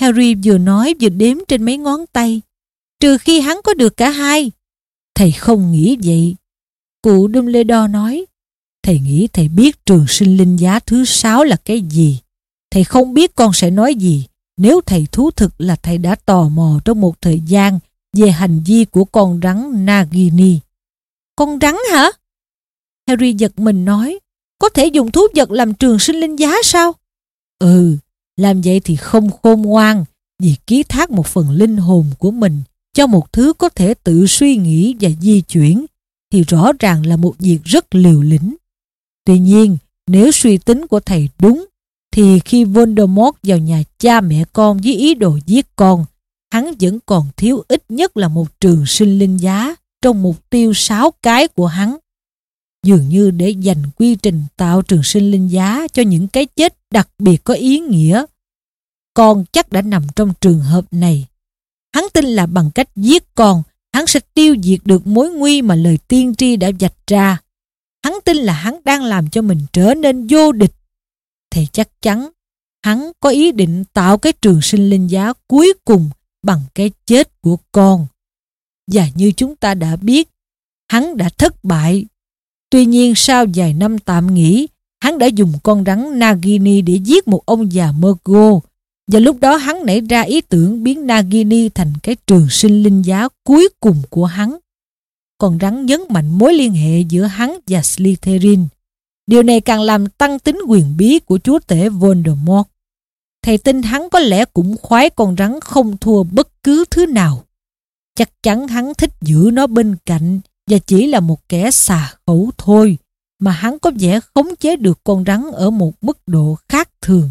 Harry vừa nói vừa đếm trên mấy ngón tay. Trừ khi hắn có được cả hai. Thầy không nghĩ vậy. Cụ Dumbledore nói. Thầy nghĩ thầy biết trường sinh linh giá thứ sáu là cái gì. Thầy không biết con sẽ nói gì nếu thầy thú thực là thầy đã tò mò trong một thời gian về hành vi của con rắn Nagini. Con rắn hả? Harry giật mình nói, có thể dùng thú vật làm trường sinh linh giá sao? Ừ, làm vậy thì không khôn ngoan vì ký thác một phần linh hồn của mình cho một thứ có thể tự suy nghĩ và di chuyển thì rõ ràng là một việc rất liều lĩnh. Tuy nhiên, nếu suy tính của thầy đúng thì khi Voldemort vào nhà cha mẹ con với ý đồ giết con, hắn vẫn còn thiếu ít nhất là một trường sinh linh giá trong mục tiêu sáu cái của hắn. Dường như để dành quy trình tạo trường sinh linh giá cho những cái chết đặc biệt có ý nghĩa. Con chắc đã nằm trong trường hợp này. Hắn tin là bằng cách giết con, hắn sẽ tiêu diệt được mối nguy mà lời tiên tri đã vạch ra. Hắn tin là hắn đang làm cho mình trở nên vô địch. Thì chắc chắn hắn có ý định tạo cái trường sinh linh giá cuối cùng bằng cái chết của con. Và như chúng ta đã biết, hắn đã thất bại. Tuy nhiên sau vài năm tạm nghỉ, hắn đã dùng con rắn Nagini để giết một ông già Mergo. Và lúc đó hắn nảy ra ý tưởng biến Nagini thành cái trường sinh linh giá cuối cùng của hắn. Con rắn nhấn mạnh mối liên hệ giữa hắn và Slytherin. Điều này càng làm tăng tính quyền bí của chúa tể Voldemort. Thầy tin hắn có lẽ cũng khoái con rắn không thua bất cứ thứ nào. Chắc chắn hắn thích giữ nó bên cạnh và chỉ là một kẻ xà khẩu thôi mà hắn có vẻ khống chế được con rắn ở một mức độ khác thường.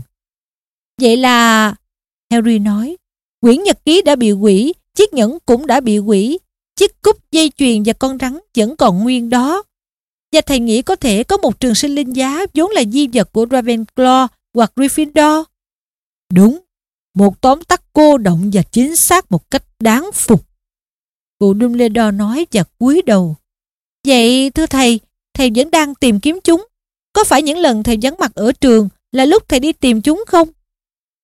Vậy là... Harry nói, quyển nhật ký đã bị quỷ, chiếc nhẫn cũng đã bị quỷ, chiếc cúp dây chuyền và con rắn vẫn còn nguyên đó. Và thầy nghĩ có thể có một trường sinh linh giá vốn là di vật của Ravenclaw hoặc Gryffindor. Đúng, một tóm tắt cô động và chính xác một cách đáng phục. Cụ Dumbledore nói và cúi đầu. Vậy thưa thầy, thầy vẫn đang tìm kiếm chúng. Có phải những lần thầy vắng mặt ở trường là lúc thầy đi tìm chúng không?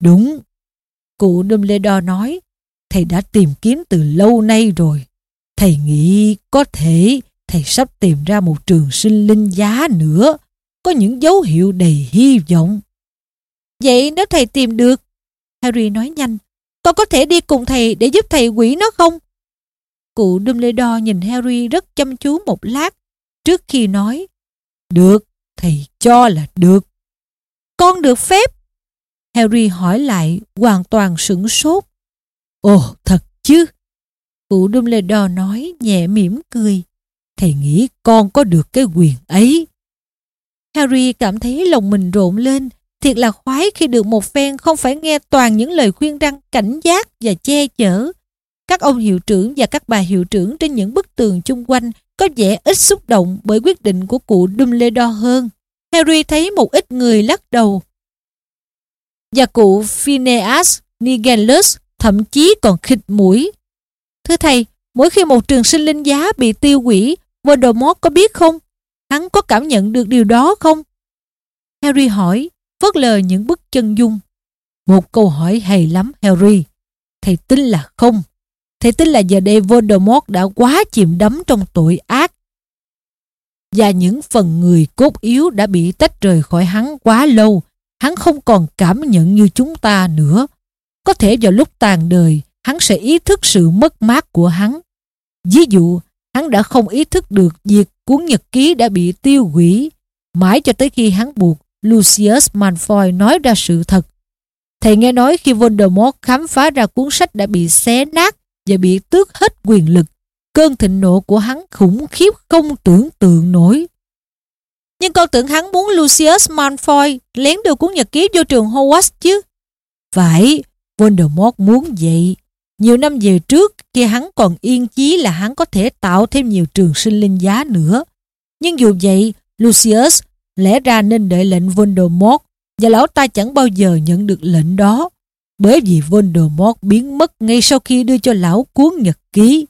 Đúng. Cụ Dumbledore nói, thầy đã tìm kiếm từ lâu nay rồi. Thầy nghĩ có thể thầy sắp tìm ra một trường sinh linh giá nữa. Có những dấu hiệu đầy hy vọng. Vậy nếu thầy tìm được, Harry nói nhanh, con có thể đi cùng thầy để giúp thầy quỷ nó không? Cụ Dumbledore nhìn Harry rất chăm chú một lát trước khi nói Được, thầy cho là được. Con được phép. Harry hỏi lại hoàn toàn sửng sốt. Ồ, thật chứ? Cụ Dumbledore nói nhẹ mỉm cười. Thầy nghĩ con có được cái quyền ấy. Harry cảm thấy lòng mình rộn lên. Thiệt là khoái khi được một phen không phải nghe toàn những lời khuyên răng cảnh giác và che chở. Các ông hiệu trưởng và các bà hiệu trưởng trên những bức tường chung quanh có vẻ ít xúc động bởi quyết định của cụ Dumbledore hơn. Harry thấy một ít người lắc đầu. Và cụ Phineas Nigellus thậm chí còn khịt mũi. Thưa thầy, mỗi khi một trường sinh linh giá bị tiêu hủy, Voldemort có biết không? Hắn có cảm nhận được điều đó không? Harry hỏi, phớt lờ những bức chân dung. Một câu hỏi hay lắm Harry. Thầy tin là không thế tức là giờ đây Voldemort đã quá chìm đắm trong tội ác và những phần người cốt yếu đã bị tách rời khỏi hắn quá lâu. Hắn không còn cảm nhận như chúng ta nữa. Có thể vào lúc tàn đời, hắn sẽ ý thức sự mất mát của hắn. Ví dụ, hắn đã không ý thức được việc cuốn nhật ký đã bị tiêu hủy, mãi cho tới khi hắn buộc Lucius Malfoy nói ra sự thật. Thầy nghe nói khi Voldemort khám phá ra cuốn sách đã bị xé nát và bị tước hết quyền lực, cơn thịnh nộ của hắn khủng khiếp không tưởng tượng nổi. Nhưng con tưởng hắn muốn Lucius Malfoy lén đưa cuốn nhật ký vô trường Hogwarts chứ. Phải, Voldemort muốn vậy. Nhiều năm về trước, khi hắn còn yên chí là hắn có thể tạo thêm nhiều trường sinh linh giá nữa. Nhưng dù vậy, Lucius lẽ ra nên đợi lệnh Voldemort và lão ta chẳng bao giờ nhận được lệnh đó. Bởi vì Voldemort biến mất ngay sau khi đưa cho lão cuốn nhật ký.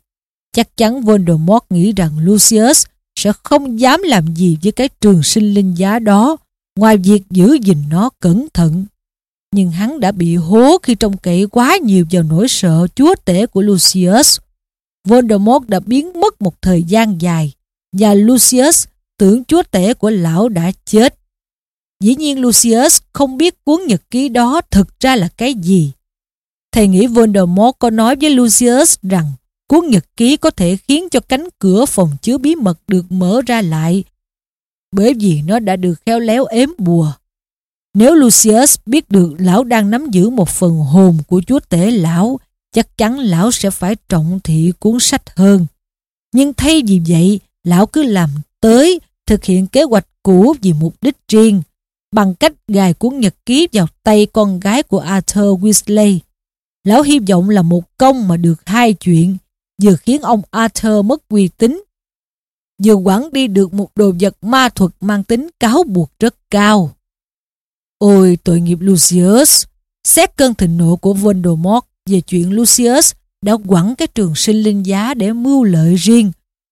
Chắc chắn Voldemort nghĩ rằng Lucius sẽ không dám làm gì với cái trường sinh linh giá đó, ngoài việc giữ gìn nó cẩn thận. Nhưng hắn đã bị hố khi trông cậy quá nhiều vào nỗi sợ chúa tể của Lucius. Voldemort đã biến mất một thời gian dài, và Lucius, tưởng chúa tể của lão đã chết. Dĩ nhiên Lucius không biết cuốn nhật ký đó thực ra là cái gì. Thầy nghĩ Voldemort có nói với Lucius rằng cuốn nhật ký có thể khiến cho cánh cửa phòng chứa bí mật được mở ra lại bởi vì nó đã được khéo léo ếm bùa. Nếu Lucius biết được lão đang nắm giữ một phần hồn của chúa tể lão, chắc chắn lão sẽ phải trọng thị cuốn sách hơn. Nhưng thay vì vậy, lão cứ làm tới thực hiện kế hoạch cũ vì mục đích riêng bằng cách gài cuốn nhật ký vào tay con gái của Arthur Weasley. Lão hy vọng là một công mà được hai chuyện, vừa khiến ông Arthur mất uy tín, vừa quản đi được một đồ vật ma thuật mang tính cáo buộc rất cao. Ôi tội nghiệp Lucius! Xét cơn thịnh nộ của Voldemort về chuyện Lucius đã quẳng cái trường sinh linh giá để mưu lợi riêng,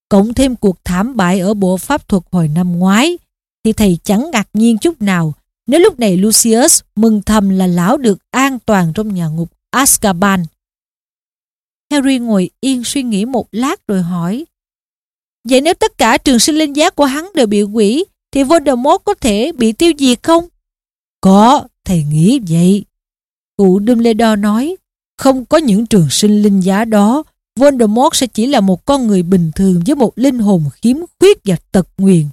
cộng thêm cuộc thảm bại ở bộ pháp thuật hồi năm ngoái, thì thầy chẳng ngạc nhiên chút nào nếu lúc này Lucius mừng thầm là lão được an toàn trong nhà ngục Azkaban. Harry ngồi yên suy nghĩ một lát rồi hỏi Vậy nếu tất cả trường sinh linh giá của hắn đều bị quỷ thì Voldemort có thể bị tiêu diệt không? Có, thầy nghĩ vậy. Cụ Dumbledore nói không có những trường sinh linh giá đó Voldemort sẽ chỉ là một con người bình thường với một linh hồn khiếm khuyết và tật nguyền.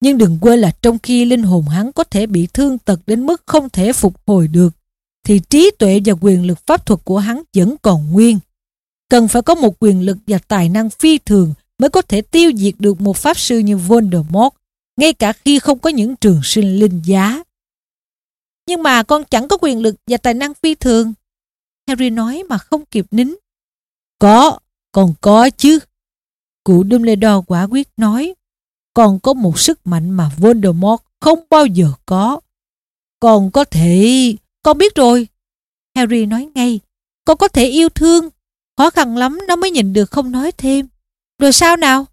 Nhưng đừng quên là trong khi linh hồn hắn có thể bị thương tật đến mức không thể phục hồi được, thì trí tuệ và quyền lực pháp thuật của hắn vẫn còn nguyên. Cần phải có một quyền lực và tài năng phi thường mới có thể tiêu diệt được một pháp sư như Voldemort, ngay cả khi không có những trường sinh linh giá. Nhưng mà con chẳng có quyền lực và tài năng phi thường. Harry nói mà không kịp nín. Có, còn có chứ. Cụ Dumbledore quả quyết nói. Còn có một sức mạnh mà Voldemort không bao giờ có. con có thể... Con biết rồi. Harry nói ngay. Con có thể yêu thương. Khó khăn lắm nó mới nhìn được không nói thêm. Rồi sao nào?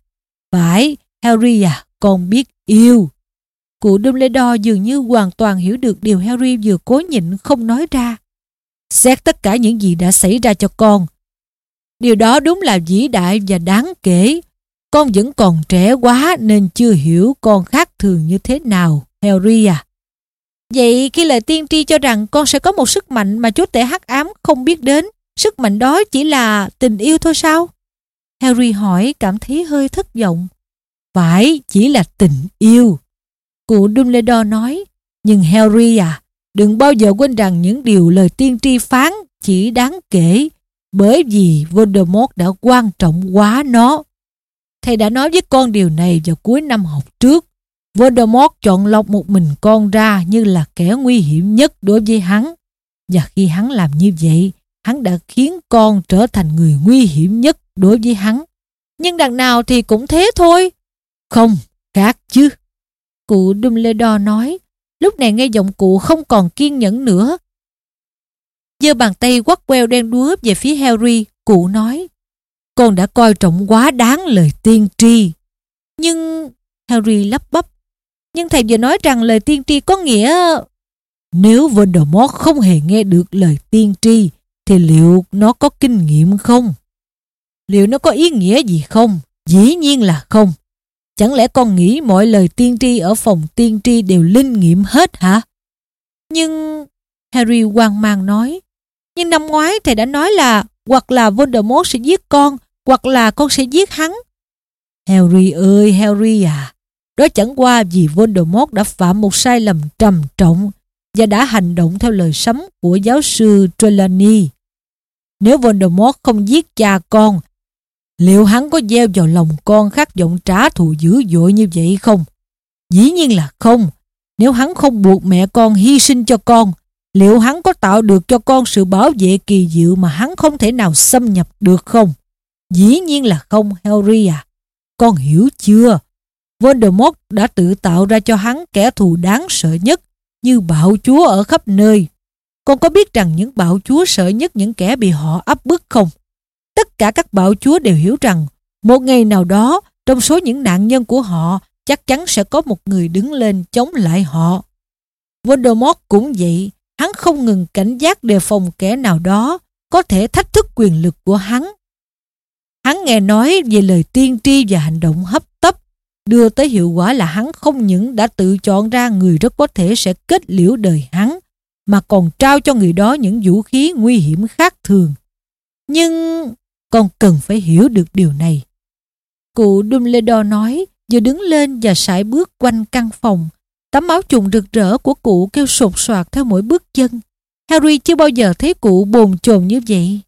Phải, Harry à, con biết yêu. Cụ Dumbledore dường như hoàn toàn hiểu được điều Harry vừa cố nhịn không nói ra. Xét tất cả những gì đã xảy ra cho con. Điều đó đúng là vĩ đại và đáng kể. Con vẫn còn trẻ quá nên chưa hiểu con khác thường như thế nào, Harry à. Vậy khi lời tiên tri cho rằng con sẽ có một sức mạnh mà chúa tể hắc ám không biết đến, sức mạnh đó chỉ là tình yêu thôi sao? Harry hỏi cảm thấy hơi thất vọng. Phải, chỉ là tình yêu. Cụ Dumbledore nói, nhưng Harry à, đừng bao giờ quên rằng những điều lời tiên tri phán chỉ đáng kể bởi vì Voldemort đã quan trọng quá nó. Thầy đã nói với con điều này vào cuối năm học trước. Voldemort chọn lọc một mình con ra như là kẻ nguy hiểm nhất đối với hắn. Và khi hắn làm như vậy, hắn đã khiến con trở thành người nguy hiểm nhất đối với hắn. Nhưng đằng nào thì cũng thế thôi. Không, khác chứ. Cụ Dumbledore nói, lúc này nghe giọng cụ không còn kiên nhẫn nữa. giơ bàn tay quắt queo đen đúa về phía Harry, cụ nói, con đã coi trọng quá đáng lời tiên tri. Nhưng... Harry lắp bắp. Nhưng thầy vừa nói rằng lời tiên tri có nghĩa... Nếu Voldemort không hề nghe được lời tiên tri, thì liệu nó có kinh nghiệm không? Liệu nó có ý nghĩa gì không? Dĩ nhiên là không. Chẳng lẽ con nghĩ mọi lời tiên tri ở phòng tiên tri đều linh nghiệm hết hả? Nhưng... Harry hoang mang nói. Nhưng năm ngoái thầy đã nói là hoặc là Voldemort sẽ giết con hoặc là con sẽ giết hắn. Harry ơi Harry à, đó chẳng qua vì Voldemort đã phạm một sai lầm trầm trọng và đã hành động theo lời sấm của giáo sư Trelawney. Nếu Voldemort không giết cha con Liệu hắn có gieo vào lòng con khát vọng trả thù dữ dội như vậy không? Dĩ nhiên là không. Nếu hắn không buộc mẹ con hy sinh cho con, liệu hắn có tạo được cho con sự bảo vệ kỳ diệu mà hắn không thể nào xâm nhập được không? Dĩ nhiên là không, Harry à. Con hiểu chưa? Voldemort đã tự tạo ra cho hắn kẻ thù đáng sợ nhất như bạo chúa ở khắp nơi. Con có biết rằng những bạo chúa sợ nhất những kẻ bị họ áp bức không? Tất cả các bạo chúa đều hiểu rằng một ngày nào đó trong số những nạn nhân của họ chắc chắn sẽ có một người đứng lên chống lại họ. Voldemort cũng vậy, hắn không ngừng cảnh giác đề phòng kẻ nào đó có thể thách thức quyền lực của hắn. Hắn nghe nói về lời tiên tri và hành động hấp tấp, đưa tới hiệu quả là hắn không những đã tự chọn ra người rất có thể sẽ kết liễu đời hắn, mà còn trao cho người đó những vũ khí nguy hiểm khác thường. Nhưng con cần phải hiểu được điều này. Cụ Dumbledore nói, vừa đứng lên và sải bước quanh căn phòng. Tấm áo trùng rực rỡ của cụ kêu sột soạt theo mỗi bước chân. Harry chưa bao giờ thấy cụ bồn chồn như vậy.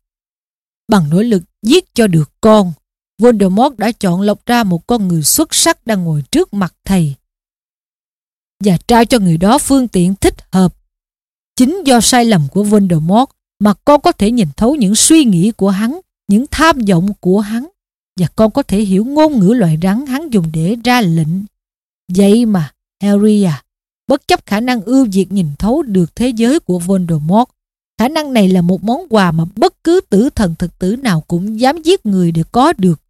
Bằng nỗ lực giết cho được con, Voldemort đã chọn lọc ra một con người xuất sắc đang ngồi trước mặt thầy và trao cho người đó phương tiện thích hợp. Chính do sai lầm của Voldemort mà con có thể nhìn thấu những suy nghĩ của hắn, những tham vọng của hắn và con có thể hiểu ngôn ngữ loài rắn hắn dùng để ra lệnh. Vậy mà, Harry à, bất chấp khả năng ưu việt nhìn thấu được thế giới của Voldemort, khả năng này là một món quà mà bất cứ tử thần thực tử nào cũng dám giết người để có được.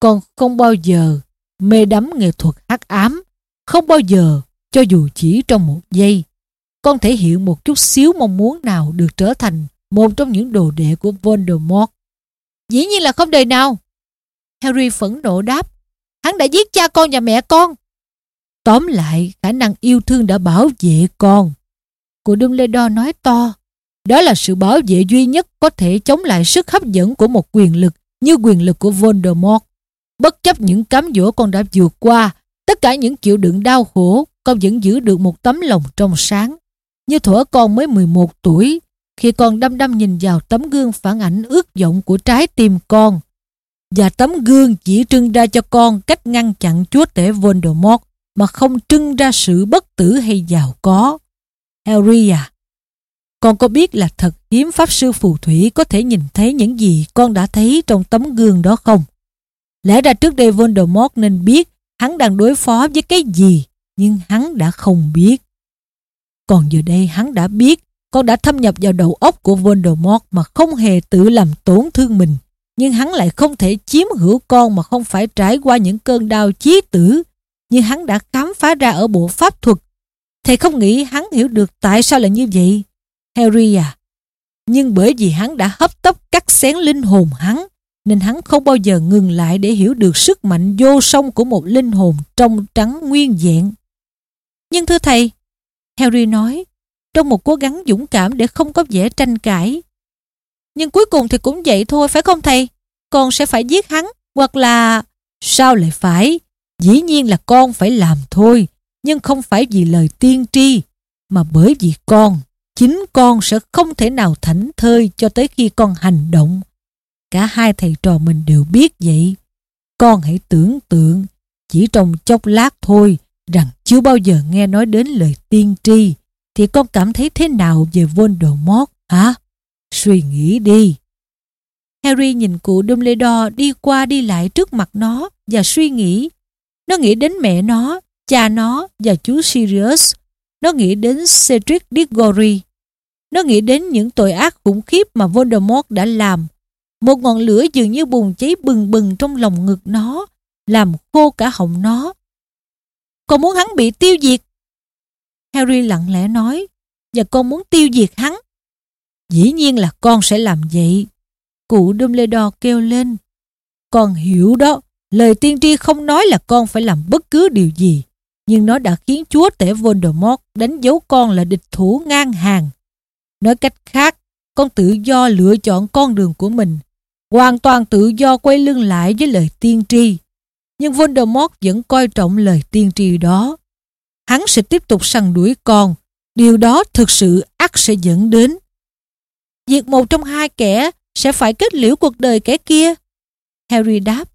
Còn không bao giờ mê đắm nghệ thuật hắc ám, không bao giờ, cho dù chỉ trong một giây, con thể hiện một chút xíu mong muốn nào được trở thành một trong những đồ đệ của Voldemort. Dĩ nhiên là không đời nào. Harry phẫn nộ đáp, hắn đã giết cha con và mẹ con. Tóm lại, khả năng yêu thương đã bảo vệ con. Cụ Dumbledore nói to, đó là sự bảo vệ duy nhất có thể chống lại sức hấp dẫn của một quyền lực như quyền lực của Voldemort. Bất chấp những cám dỗ con đã vượt qua, tất cả những chịu đựng đau khổ, con vẫn giữ được một tấm lòng trong sáng. Như thuở con mới 11 tuổi, khi con đăm đăm nhìn vào tấm gương phản ảnh ước vọng của trái tim con. Và tấm gương chỉ trưng ra cho con cách ngăn chặn chúa tể Voldemort mà không trưng ra sự bất tử hay giàu có. Harry à, con có biết là thật hiếm pháp sư phù thủy có thể nhìn thấy những gì con đã thấy trong tấm gương đó không? Lẽ ra trước đây Voldemort nên biết hắn đang đối phó với cái gì, nhưng hắn đã không biết. Còn giờ đây hắn đã biết con đã thâm nhập vào đầu óc của Voldemort mà không hề tự làm tổn thương mình. Nhưng hắn lại không thể chiếm hữu con mà không phải trải qua những cơn đau chí tử như hắn đã khám phá ra ở bộ pháp thuật. Thầy không nghĩ hắn hiểu được tại sao là như vậy. Harry à, nhưng bởi vì hắn đã hấp tấp cắt xén linh hồn hắn, nên hắn không bao giờ ngừng lại để hiểu được sức mạnh vô song của một linh hồn trong trắng nguyên vẹn. Nhưng thưa thầy, Harry nói, trong một cố gắng dũng cảm để không có vẻ tranh cãi. Nhưng cuối cùng thì cũng vậy thôi phải không thầy? Con sẽ phải giết hắn hoặc là... Sao lại phải? Dĩ nhiên là con phải làm thôi, nhưng không phải vì lời tiên tri, mà bởi vì con, chính con sẽ không thể nào thảnh thơi cho tới khi con hành động. Cả hai thầy trò mình đều biết vậy. Con hãy tưởng tượng, chỉ trong chốc lát thôi, rằng chưa bao giờ nghe nói đến lời tiên tri, thì con cảm thấy thế nào về Voldemort hả? Suy nghĩ đi. Harry nhìn cụ Dumbledore đi qua đi lại trước mặt nó và suy nghĩ. Nó nghĩ đến mẹ nó, cha nó và chú Sirius. Nó nghĩ đến Cedric Diggory. Nó nghĩ đến những tội ác khủng khiếp mà Voldemort đã làm. Một ngọn lửa dường như bùng cháy bừng bừng trong lòng ngực nó, làm khô cả họng nó. Con muốn hắn bị tiêu diệt. Harry lặng lẽ nói, và con muốn tiêu diệt hắn. Dĩ nhiên là con sẽ làm vậy. Cụ Dumbledore kêu lên. Con hiểu đó, lời tiên tri không nói là con phải làm bất cứ điều gì, nhưng nó đã khiến chúa tể Voldemort đánh dấu con là địch thủ ngang hàng. Nói cách khác, con tự do lựa chọn con đường của mình, hoàn toàn tự do quay lưng lại với lời tiên tri. Nhưng Voldemort vẫn coi trọng lời tiên tri đó. Hắn sẽ tiếp tục săn đuổi con. Điều đó thực sự ắt sẽ dẫn đến. Việc một trong hai kẻ sẽ phải kết liễu cuộc đời kẻ kia. Harry đáp.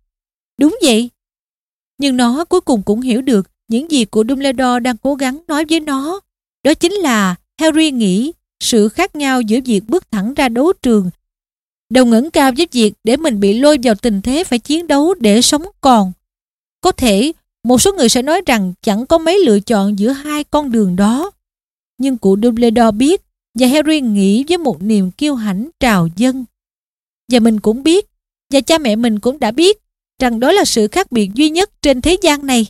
Đúng vậy. Nhưng nó cuối cùng cũng hiểu được những gì của Dumbledore đang cố gắng nói với nó. Đó chính là Harry nghĩ sự khác nhau giữa việc bước thẳng ra đấu trường đầu ngẩng cao với việc để mình bị lôi vào tình thế phải chiến đấu để sống còn. Có thể một số người sẽ nói rằng chẳng có mấy lựa chọn giữa hai con đường đó. Nhưng cụ Dumbledore biết và Harry nghĩ với một niềm kiêu hãnh trào dâng. Và mình cũng biết, và cha mẹ mình cũng đã biết rằng đó là sự khác biệt duy nhất trên thế gian này.